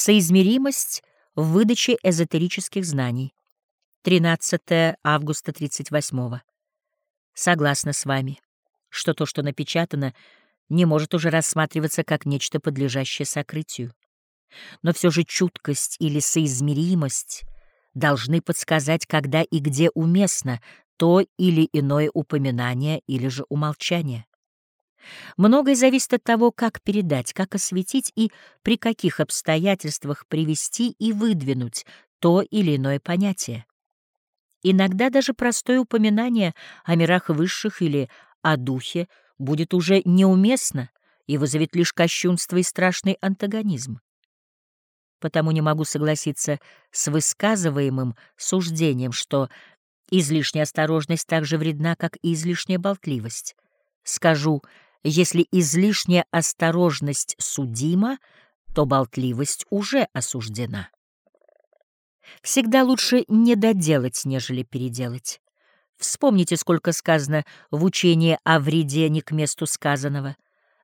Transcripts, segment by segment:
Соизмеримость в выдаче эзотерических знаний. 13 августа 38 -го. Согласна с вами, что то, что напечатано, не может уже рассматриваться как нечто подлежащее сокрытию. Но все же чуткость или соизмеримость должны подсказать, когда и где уместно то или иное упоминание или же умолчание. Многое зависит от того, как передать, как осветить и при каких обстоятельствах привести и выдвинуть то или иное понятие. Иногда даже простое упоминание о мирах высших или о духе будет уже неуместно и вызовет лишь кощунство и страшный антагонизм. Потому не могу согласиться с высказываемым суждением, что излишняя осторожность так же вредна, как и излишняя болтливость. Скажу, если излишняя осторожность судима, то болтливость уже осуждена. Всегда лучше не доделать, нежели переделать. Вспомните, сколько сказано в учении о вреде не к месту сказанного.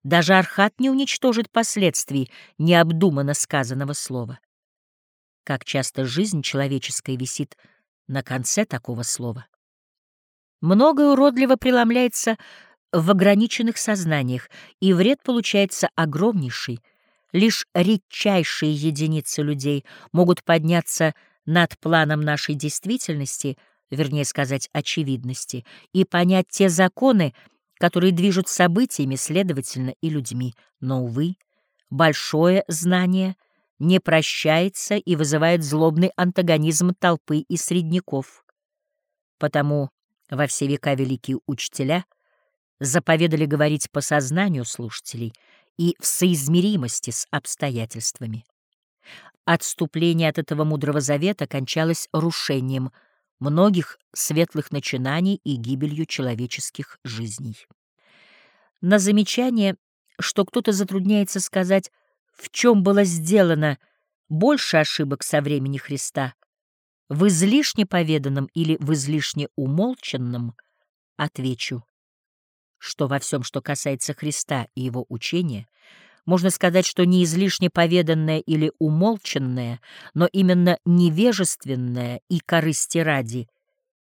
Даже Архат не уничтожит последствий необдуманно сказанного слова. Как часто жизнь человеческая висит на конце такого слова. Многое уродливо преломляется в ограниченных сознаниях, и вред получается огромнейший. Лишь редчайшие единицы людей могут подняться над планом нашей действительности, вернее сказать, очевидности, и понять те законы, которые движут событиями, следовательно, и людьми. Но, увы, большое знание не прощается и вызывает злобный антагонизм толпы и средняков. Потому во все века великие учителя — заповедали говорить по сознанию слушателей и в соизмеримости с обстоятельствами. Отступление от этого мудрого завета кончалось рушением многих светлых начинаний и гибелью человеческих жизней. На замечание, что кто-то затрудняется сказать, в чем было сделано больше ошибок со времени Христа, в излишне поведанном или в излишне умолчанном, отвечу что во всем, что касается Христа и его учения, можно сказать, что не излишне поведанное или умолчанное, но именно невежественное и корысти ради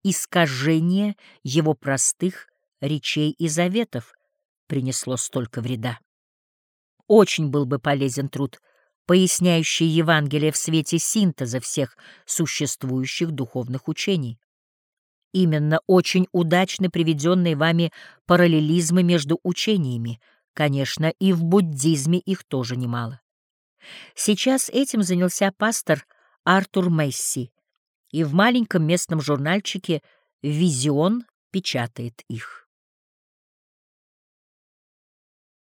искажение его простых речей и заветов принесло столько вреда. Очень был бы полезен труд, поясняющий Евангелие в свете синтеза всех существующих духовных учений. Именно очень удачно приведенные вами параллелизмы между учениями. Конечно, и в буддизме их тоже немало. Сейчас этим занялся пастор Артур Месси, и в маленьком местном журнальчике «Визион» печатает их.